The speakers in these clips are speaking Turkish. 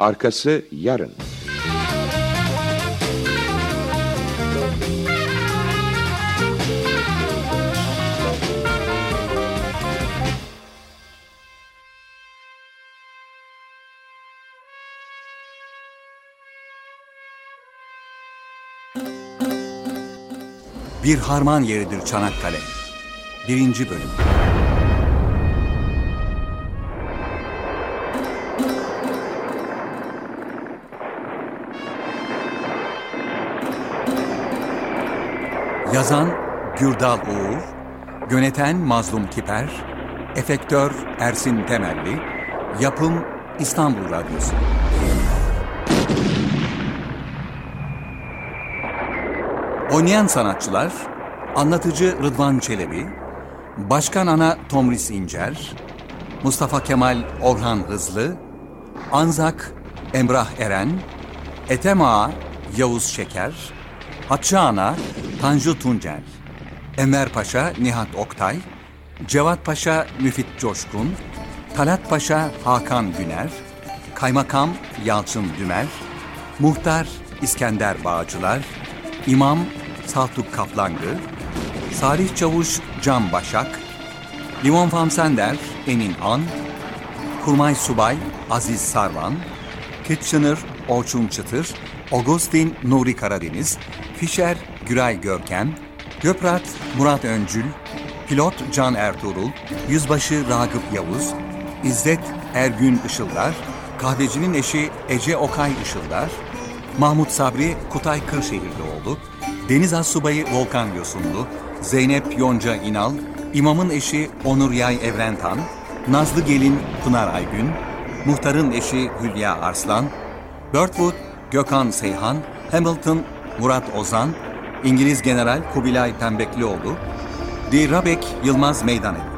Arkası yarın. Bir harman yeridir Çanakkale. Birinci bölüm. Yazan Gürdal Uğur, yöneten Mazlum Kiper, efektör Ersin Temelli, yapım İstanbul Radyosu. Oynayan sanatçılar Anlatıcı Rıdvan Çelebi Başkan Ana Tomris İncer Mustafa Kemal Orhan Hızlı Anzak Emrah Eren Ethem Ağa Yavuz Şeker Hatçı Ana Tanju Tuncel Enver Paşa Nihat Oktay Cevat Paşa Müfit Coşkun Talat Paşa Hakan Güner Kaymakam Yalçın Dümer Muhtar İskender Bağcılar İmam Saltuk Kaplangı, Salih Çavuş Can Başak, Limon Famsender Emin An, Kurmay Subay Aziz Sarvan, Kitchener Orçun Çıtır, Augustin Nuri Karadeniz, Fischer Güray Görkem, Göprat Murat Öncül, Pilot Can Ertuğrul, Yüzbaşı Ragıp Yavuz, İzzet Ergün Işıldar, Kahvecinin eşi Ece Okay Işıldar, Mahmut Sabri Kutay Kırşehirlioğlu, Deniz Assubayı Volkan Yosunlu, Zeynep Yonca İnal, İmamın eşi Onur Yay Evrentan, Nazlı Gelin Pınar Aygün, Muhtarın eşi Hülya Arslan, Birdwood Gökhan Seyhan, Hamilton Murat Ozan, İngiliz General Kubilay Pembeklioğlu, D. Rabek Yılmaz Meydanevi.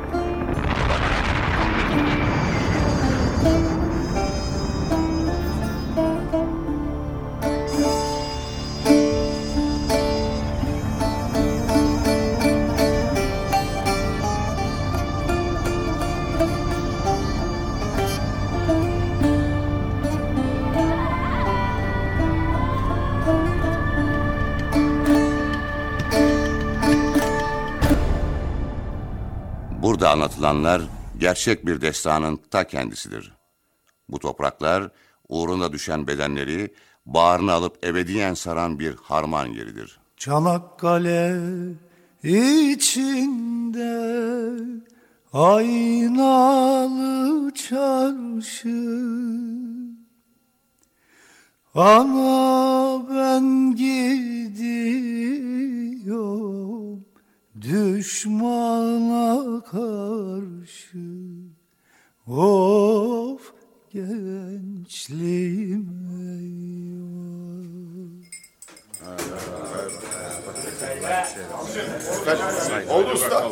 Burada anlatılanlar gerçek bir destanın ta kendisidir. Bu topraklar uğruna düşen bedenleri bağrına alıp ebediyen saran bir harman yeridir. Çanakkale içinde aynalı çarşı Ama ben gidiyorum düşmana karşı Of gençliğim Oldu usta.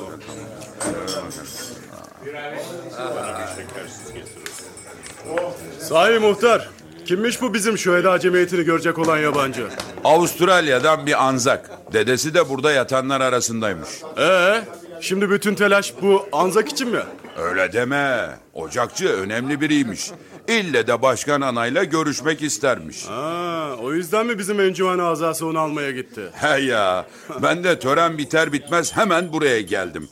Sahi muhtar, kimmiş bu bizim şu Eda Cemiyeti'ni görecek olan yabancı? Avustralya'dan bir anzak. Dedesi de burada yatanlar arasındaymış. Ee, şimdi bütün telaş bu anzak için mi? Öyle deme. Ocakçı önemli biriymiş. İlle de başkan anayla görüşmek istermiş. Ha, o yüzden mi bizim encüman azası onu almaya gitti? He ya. Ben de tören biter bitmez hemen buraya geldim.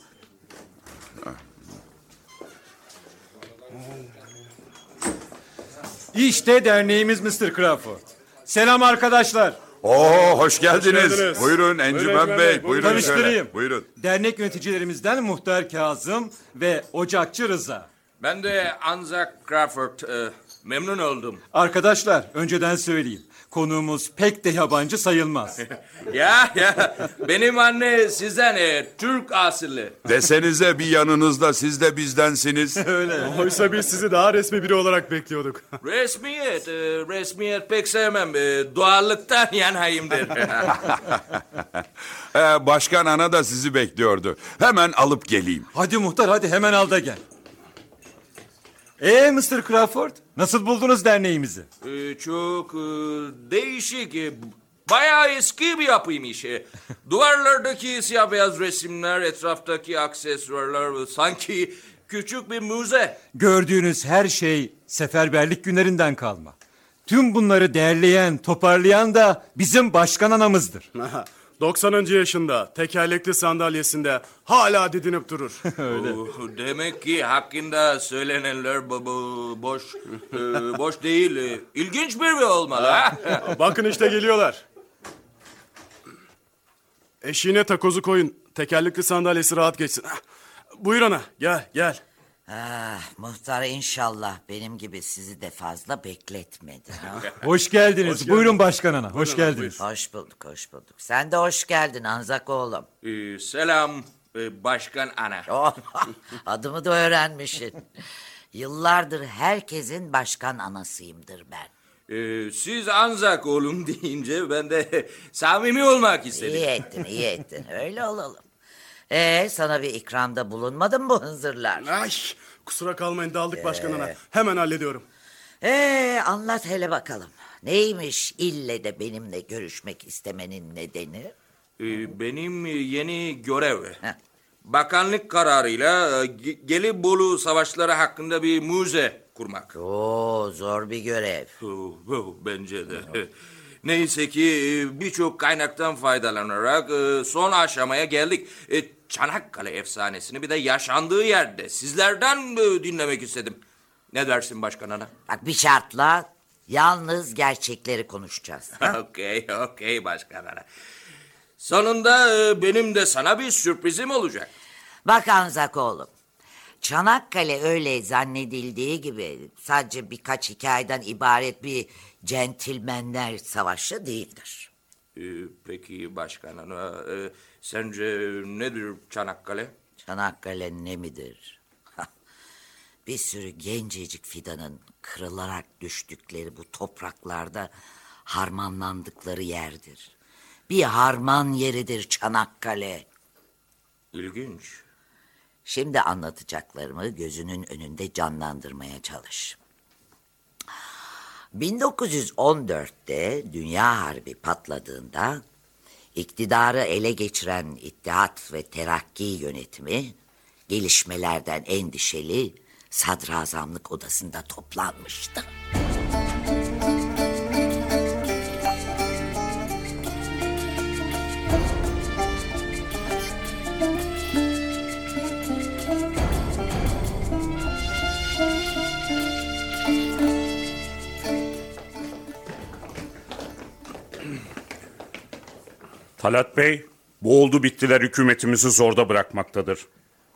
İşte derneğimiz Mr. Crawford. Selam arkadaşlar. Oo hoş geldiniz. geldiniz. Buyurun Encümen Bey, Bey. buyurun. Tanıştırayım. şöyle. Buyurun. Dernek yöneticilerimizden Muhtar Kazım ve Ocakçı Rıza. Ben de Anzak Crawford. e, memnun oldum. Arkadaşlar önceden söyleyeyim. Konuğumuz pek de yabancı sayılmaz. ya ya benim anne sizden e, Türk asıllı. Desenize bir yanınızda siz de bizdensiniz. Oysa biz sizi daha resmi biri olarak bekliyorduk. Resmiyet, e, resmiyet pek sevmem. E, doğallıktan yanayımdır. Ee, başkan ana da sizi bekliyordu. Hemen alıp geleyim. hadi muhtar hadi hemen al da gel. Ee Mr. Crawford nasıl buldunuz derneğimizi? E, çok e, değişik. e, bayağı eski bir yapıymış. E, duvarlardaki siyah beyaz resimler, etraftaki aksesuarlar sanki küçük bir müze. Gördüğünüz her şey seferberlik günlerinden kalma. Tüm bunları derleyen, toparlayan da bizim başkan anamızdır. 90. yaşında tekerlekli sandalyesinde hala didinip durur. Oh, Demek ki hakkında söylenenler bo- bo- boş e, boş değil. e, İlginç bir olmalı ha? Bakın işte geliyorlar. Eşiğine takozu koyun. Tekerlekli sandalyesi rahat geçsin. Hah, Buyur ana gel gel. Ah, muhtar inşallah benim gibi sizi de fazla bekletmedi. ha? Hoş geldiniz. Buyurun başkan ana. Hoş geldiniz. hoş bulduk, hoş bulduk. Sen de hoş geldin Anzak oğlum. E, selam e, başkan ana. Oh, adımı da öğrenmişsin. Yıllardır herkesin başkan anasıyımdır ben. E, siz Anzak oğlum deyince ben de samimi olmak istedim. İyi ettin, iyi ettin. Öyle olalım. Ee, sana bir ikramda bulunmadı mı bu hınzırlar? Ay kusura kalmayın daldık başkan ana. Hemen hallediyorum. Ee, anlat hele bakalım. Neymiş ille de benimle görüşmek istemenin nedeni? E, benim yeni görev. Heh. Bakanlık kararıyla e, Ge- Gelibolu savaşları hakkında bir müze kurmak. Oo, zor bir görev. Oh, oh, Bence de. Neyse ki e, birçok kaynaktan faydalanarak e, son aşamaya geldik. E, Çanakkale efsanesini bir de yaşandığı yerde sizlerden e, dinlemek istedim. Ne dersin başkan ana? Bak bir şartla yalnız gerçekleri konuşacağız. Okey, okey başkan ana. Sonunda e, benim de sana bir sürprizim olacak. Bak Anzak oğlum. Çanakkale öyle zannedildiği gibi sadece birkaç hikayeden ibaret bir centilmenler savaşı değildir. E, peki başkan ana, e, sence nedir Çanakkale? Çanakkale ne midir? bir sürü gencecik fidanın kırılarak düştükleri bu topraklarda harmanlandıkları yerdir. Bir harman yeridir Çanakkale. İlginç. Şimdi anlatacaklarımı gözünün önünde canlandırmaya çalış. 1914'te Dünya Harbi patladığında iktidarı ele geçiren İttihat ve Terakki yönetimi gelişmelerden endişeli sadrazamlık odasında toplanmıştı. Talat Bey, bu oldu bittiler hükümetimizi zorda bırakmaktadır.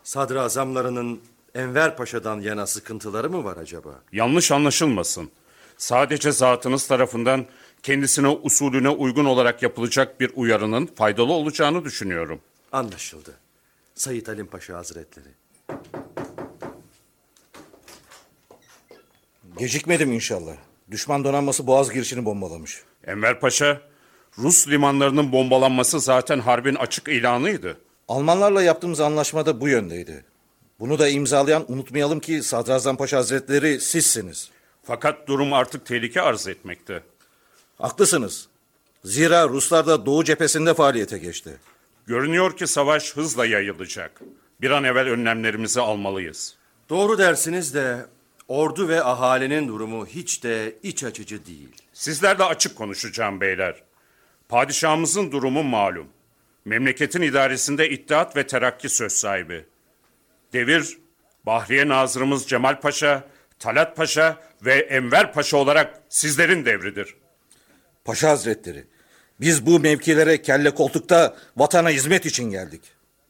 Sadrazamlarının Enver Paşa'dan yana sıkıntıları mı var acaba? Yanlış anlaşılmasın. Sadece zatınız tarafından kendisine usulüne uygun olarak yapılacak bir uyarının faydalı olacağını düşünüyorum. Anlaşıldı. Sayit Halim Paşa Hazretleri. Gecikmedim inşallah. Düşman donanması Boğaz girişini bombalamış. Enver Paşa, Rus limanlarının bombalanması zaten harbin açık ilanıydı. Almanlarla yaptığımız anlaşmada bu yöndeydi. Bunu da imzalayan unutmayalım ki Sadrazam Paşa Hazretleri sizsiniz. Fakat durum artık tehlike arz etmekte. Haklısınız. Zira Ruslar da Doğu cephesinde faaliyete geçti. Görünüyor ki savaş hızla yayılacak. Bir an evvel önlemlerimizi almalıyız. Doğru dersiniz de ordu ve ahalinin durumu hiç de iç açıcı değil. Sizlerle açık konuşacağım beyler. Padişahımızın durumu malum. Memleketin idaresinde İttihat ve Terakki söz sahibi. Devir, Bahriye Nazırımız Cemal Paşa, Talat Paşa ve Enver Paşa olarak sizlerin devridir. Paşa Hazretleri, biz bu mevkilere kelle koltukta vatana hizmet için geldik.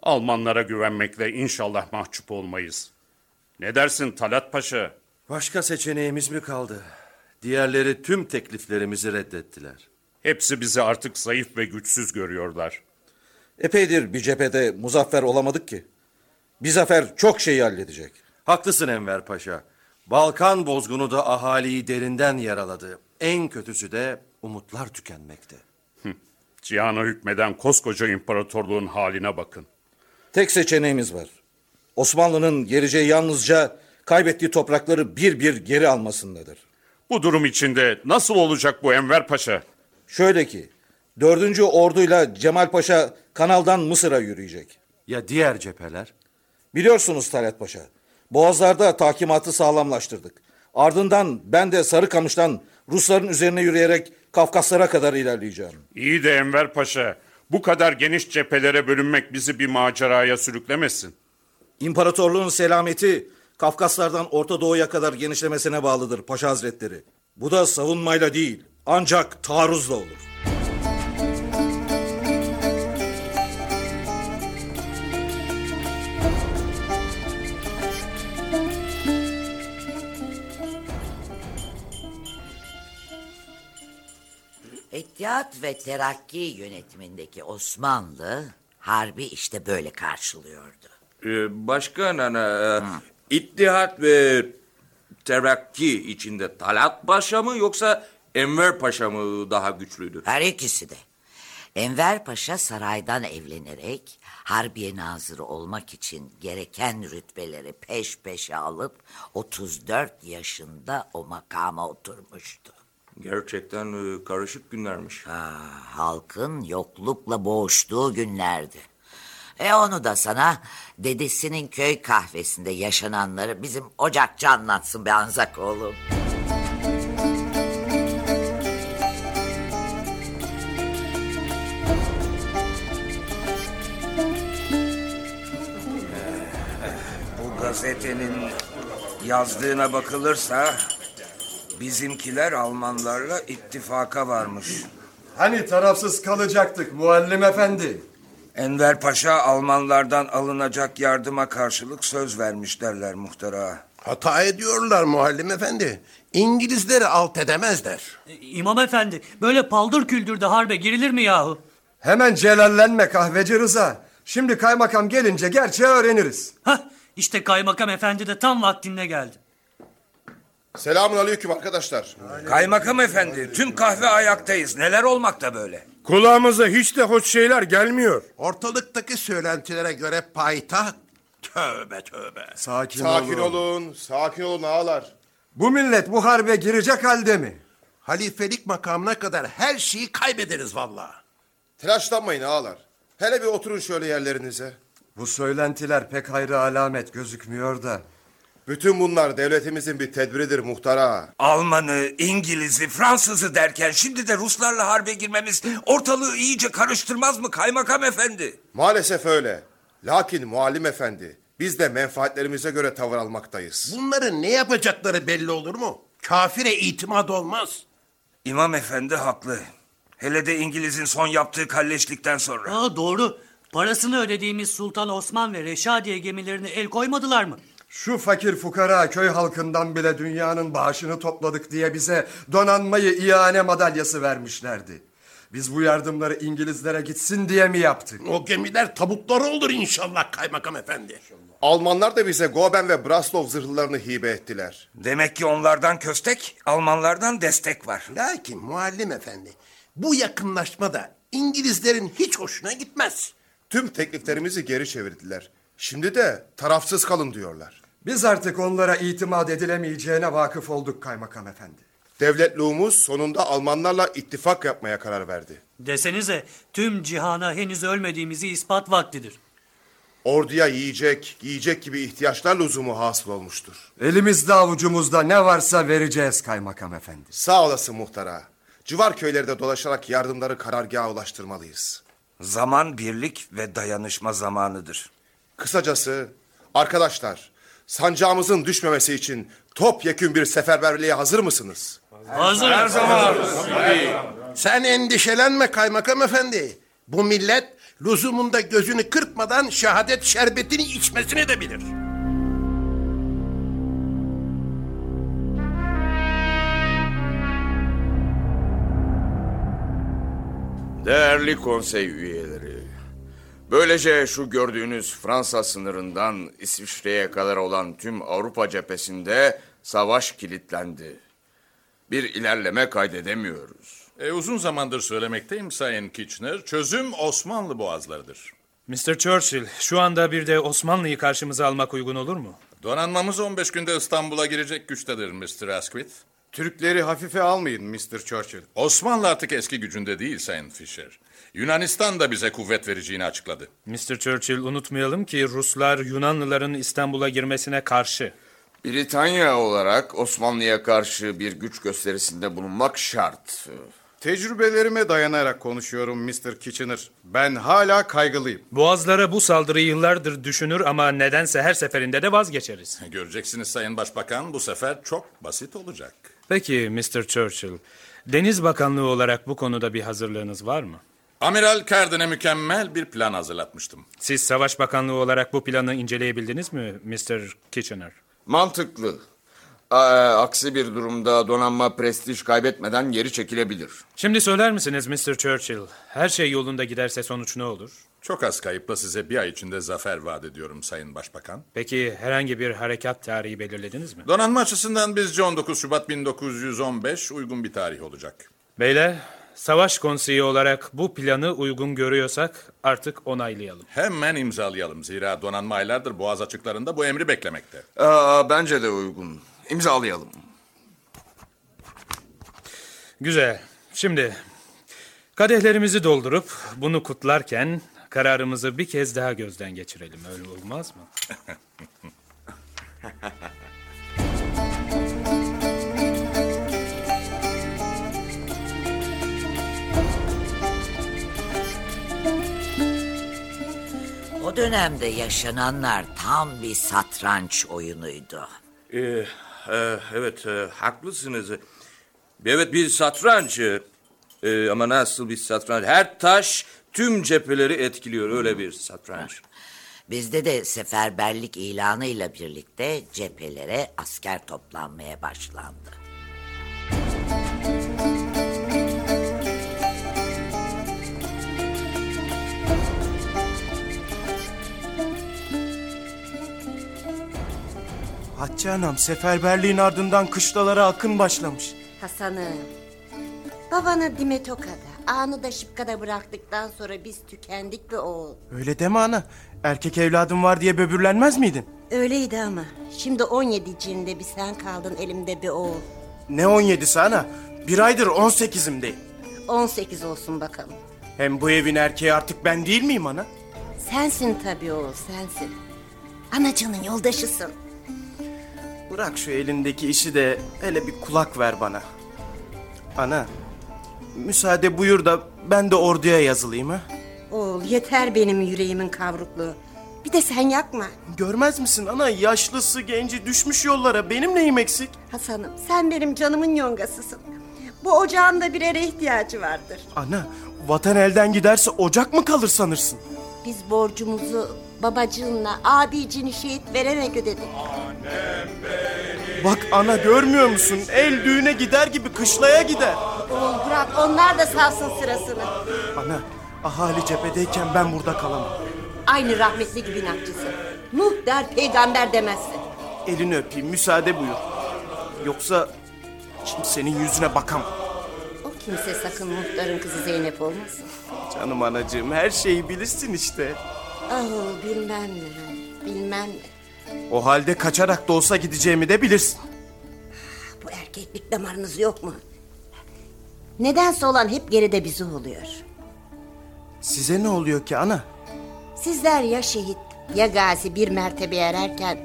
Almanlara güvenmekle inşallah mahcup olmayız. Ne dersin Talat Paşa? Başka seçeneğimiz mi kaldı? Diğerleri tüm tekliflerimizi reddettiler. Hepsi bizi artık zayıf ve güçsüz görüyorlar. Epeydir bir cephede muzaffer olamadık ki. Bir zafer çok şeyi halledecek. Haklısın Enver Paşa. Balkan bozgunu da ahaliyi derinden yaraladı. En kötüsü de umutlar tükenmekte. Cihana hükmeden koskoca imparatorluğun haline bakın. Tek seçeneğimiz var. Osmanlı'nın geleceği yalnızca kaybettiği toprakları bir bir geri almasındadır. Bu durum içinde nasıl olacak bu Enver Paşa? Şöyle ki, dördüncü orduyla Cemal Paşa kanaldan Mısır'a yürüyecek. Ya diğer cepheler? Biliyorsunuz Talat Paşa, Boğazlarda takimatı sağlamlaştırdık. Ardından ben de Sarıkamış'tan Rusların üzerine yürüyerek Kafkaslara kadar ilerleyeceğim. İyi de Enver Paşa, bu kadar geniş cephelere bölünmek bizi bir maceraya sürüklemesin. İmparatorluğun selameti Kafkaslardan Orta Doğu'ya kadar genişlemesine bağlıdır Paşa Hazretleri. Bu da savunmayla değil ancak taarruzla olur. İttihat ve Terakki yönetimindeki Osmanlı harbi işte böyle karşılıyordu. Ee, başkan ana, e, İttihat ve Terakki içinde Talat Paşa mı yoksa Enver Paşa mı daha güçlüydü? Her ikisi de. Enver Paşa saraydan evlenerek Harbiye Nazırı olmak için gereken rütbeleri peş peşe alıp 34 yaşında o makama oturmuştu. Gerçekten e, karışık günlermiş. Ha, halkın yoklukla boğuştuğu günlerdi. E onu da sana dedesinin köy kahvesinde yaşananları bizim ocakçı anlatsın be Anzak oğlum. Gazetenin yazdığına bakılırsa bizimkiler Almanlarla ittifaka varmış. Hani tarafsız kalacaktık muallim efendi? Enver Paşa Almanlardan alınacak yardıma karşılık söz vermiş derler muhtara. Hata ediyorlar muallim efendi. İngilizleri alt edemezler. İmam efendi böyle paldır küldürde harbe girilir mi yahu? Hemen celallenme kahveci Rıza. Şimdi kaymakam gelince gerçeği öğreniriz. Hah işte kaymakam efendi de tam vaktinde geldi. Selamun aleyküm arkadaşlar. Kaymakam efendi tüm kahve ayaktayız. Neler olmakta böyle? Kulağımıza hiç de hoş şeyler gelmiyor. Ortalıktaki söylentilere göre payitaht tövbe tövbe. Sakin, Sakin olun. olun, sakin olun ağalar. Bu millet bu harbe girecek halde mi? Halifelik makamına kadar her şeyi kaybederiz vallahi. Telaşlanmayın ağalar. Hele bir oturun şöyle yerlerinize. Bu söylentiler pek hayra alamet gözükmüyor da. Bütün bunlar devletimizin bir tedbiridir muhtara. Almanı, İngiliz'i, Fransız'ı derken şimdi de Ruslarla harbe girmemiz ortalığı iyice karıştırmaz mı kaymakam efendi? Maalesef öyle. Lakin muallim efendi, biz de menfaatlerimize göre tavır almaktayız. Bunların ne yapacakları belli olur mu? Kafire itimat olmaz. İmam efendi haklı. Hele de İngiliz'in son yaptığı kalleşlikten sonra. Aa, doğru. Parasını ödediğimiz Sultan Osman ve Reşadiye gemilerine el koymadılar mı? Şu fakir fukara köy halkından bile dünyanın bağışını topladık diye bize donanmayı ihane madalyası vermişlerdi. Biz bu yardımları İngilizlere gitsin diye mi yaptık? O gemiler tabutları olur inşallah kaymakam efendi. Almanlar da bize Goben ve Braslov zırhlarını hibe ettiler. Demek ki onlardan köstek, Almanlardan destek var. Lakin muallim efendi bu yakınlaşma da İngilizlerin hiç hoşuna gitmez. Tüm tekliflerimizi geri çevirdiler. Şimdi de tarafsız kalın diyorlar. Biz artık onlara itimat edilemeyeceğine vakıf olduk kaymakam efendi. Devletluğumuz sonunda Almanlarla ittifak yapmaya karar verdi. Desenize tüm cihana henüz ölmediğimizi ispat vaktidir. Orduya yiyecek, giyecek gibi ihtiyaçlar lüzumu hasıl olmuştur. Elimizde avucumuzda ne varsa vereceğiz kaymakam efendi. Sağ olasın muhtara. Civar köylerde dolaşarak yardımları karargaha ulaştırmalıyız. Zaman birlik ve dayanışma zamanıdır. Kısacası arkadaşlar sancağımızın düşmemesi için topyekün bir seferberliğe hazır mısınız? Hazır. Her zaman. Sen endişelenme kaymakam efendi. Bu millet lüzumunda gözünü kırpmadan şehadet şerbetini içmesini de bilir. Değerli konsey üyeleri, böylece şu gördüğünüz Fransa sınırından İsviçre'ye kadar olan tüm Avrupa cephesinde savaş kilitlendi. Bir ilerleme kaydedemiyoruz. E, uzun zamandır söylemekteyim Sayın Kitchener. Çözüm Osmanlı boğazlarıdır. Mr. Churchill, şu anda bir de Osmanlı'yı karşımıza almak uygun olur mu? Donanmamız 15 günde İstanbul'a girecek güçtedir Mr. Asquith. Türkleri hafife almayın Mr. Churchill. Osmanlı artık eski gücünde değil Sayın Fisher. Yunanistan da bize kuvvet vereceğini açıkladı. Mr. Churchill unutmayalım ki Ruslar Yunanlıların İstanbul'a girmesine karşı. Britanya olarak Osmanlı'ya karşı bir güç gösterisinde bulunmak şart. Tecrübelerime dayanarak konuşuyorum Mr. Kitchener. Ben hala kaygılıyım. Boğazlara bu saldırıyı yıllardır düşünür ama nedense her seferinde de vazgeçeriz. Göreceksiniz Sayın Başbakan bu sefer çok basit olacak. Peki Mr. Churchill, Deniz Bakanlığı olarak bu konuda bir hazırlığınız var mı? Amiral Cardin'e mükemmel bir plan hazırlatmıştım. Siz Savaş Bakanlığı olarak bu planı inceleyebildiniz mi Mr. Kitchener? Mantıklı. Aa, aksi bir durumda donanma prestij kaybetmeden geri çekilebilir. Şimdi söyler misiniz Mr. Churchill, her şey yolunda giderse sonuç ne olur? Çok az kayıpla size bir ay içinde zafer vaat ediyorum Sayın Başbakan. Peki herhangi bir harekat tarihi belirlediniz mi? Donanma açısından bizce 19 Şubat 1915 uygun bir tarih olacak. Beyler, Savaş Konseyi olarak bu planı uygun görüyorsak artık onaylayalım. Hemen imzalayalım zira donanma aylardır boğaz açıklarında bu emri beklemekte. Aa, bence de uygun. İmzalayalım. Güzel. Şimdi kadehlerimizi doldurup bunu kutlarken kararımızı bir kez daha gözden geçirelim. Öyle olmaz mı? O dönemde yaşananlar tam bir satranç oyunuydu. Ee, e, evet e, haklısınız. Evet bir satranç. E, ama nasıl bir satranç? Her taş tüm cepheleri etkiliyor öyle bir satranç. Bizde de seferberlik ilanıyla birlikte cephelere asker toplanmaya başlandı. Hatice Hanım seferberliğin ardından kışlalara akın başlamış. Hasan'ım. Babanı Dimetoka'da, ağını da Şıpka'da bıraktıktan sonra biz tükendik be oğul. Öyle deme ana. Erkek evladım var diye böbürlenmez miydin? Öyleydi ama. Şimdi 17'cinde bir sen kaldın elimde be oğul. Ne 17'si ana? Bir aydır 18'imdeyim. 18 olsun bakalım. Hem bu evin erkeği artık ben değil miyim ana? Sensin tabii oğul sensin. Anacının yoldaşısın. Bırak şu elindeki işi de hele bir kulak ver bana. Ana, müsaade buyur da ben de orduya yazılayım ha. Oğul yeter benim yüreğimin kavrukluğu. Bir de sen yakma. Görmez misin ana yaşlısı genci düşmüş yollara benim neyim eksik? Hasan'ım sen benim canımın yongasısın. Bu ocağın da birere ihtiyacı vardır. Ana, vatan elden giderse ocak mı kalır sanırsın? Biz borcumuzu babacığınla abicini şehit vererek ödedik. Bak ana görmüyor musun? El düğüne gider gibi kışlaya gider. Oğul bırak onlar da savsın sırasını. Ana, ahali cephedeyken ben burada kalamam. Aynı rahmetli gibi inatçısın. Nuh der peygamber demezsin. Elini öpeyim, müsaade buyur. Yoksa kimsenin yüzüne bakamam. O kimse sakın muhtarın kızı Zeynep olmasın. Canım anacığım her şeyi bilirsin işte. Ah bilmem ne. Bilmem ne. O halde kaçarak da olsa gideceğimi de bilirsin. Bu erkeklik damarınız yok mu? Nedense olan hep geride bizi oluyor. Size ne oluyor ki ana? Sizler ya şehit ya gazi bir mertebe ererken...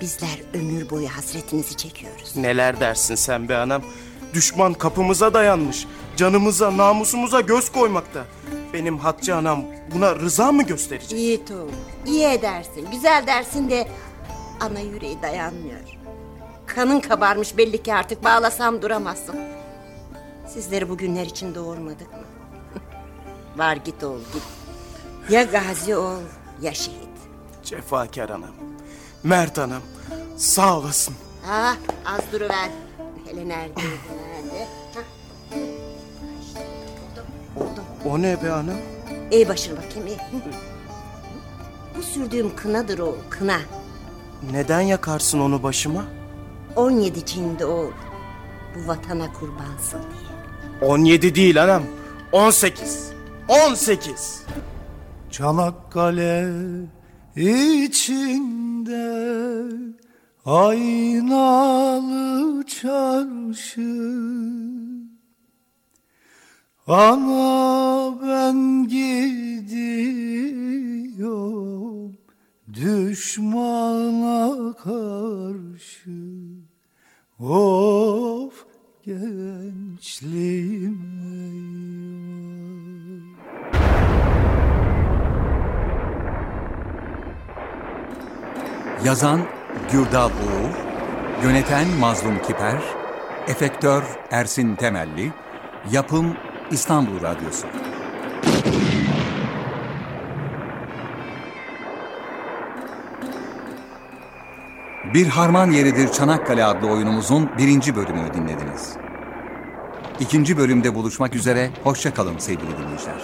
...bizler ömür boyu hasretinizi çekiyoruz. Neler dersin sen be anam? Düşman kapımıza dayanmış. Canımıza, namusumuza göz koymakta. Benim Hatice anam buna rıza mı gösterecek? İyi Tuğ, iyi edersin, güzel dersin de... ...ana yüreği dayanmıyor. Kanın kabarmış belli ki artık bağlasam duramazsın. Sizleri bugünler için doğurmadık mı? Var git oğul git. Ya gazi ol ya şehit. Cefakar anam. Mert anam. Sağ olasın. Ha az duruver. Hele nerede? Nerede? O ne be anam? İyi başını bakayım iyi. Bu sürdüğüm kınadır o kına. Neden yakarsın onu başıma? 17 cinde oğul. Bu vatana kurbansın diye. 17 değil anam. 18. 18. Çanakkale içinde aynalı çarşı Ana ben gidiyorum düşmana karşı Of gençliğim Yazan Gürdal Uğur, yöneten Mazlum Kiper, efektör Ersin Temelli, yapım İstanbul Radyosu. Bir Harman Yeridir Çanakkale adlı oyunumuzun birinci bölümünü dinlediniz. İkinci bölümde buluşmak üzere, hoşça kalın sevgili dinleyiciler.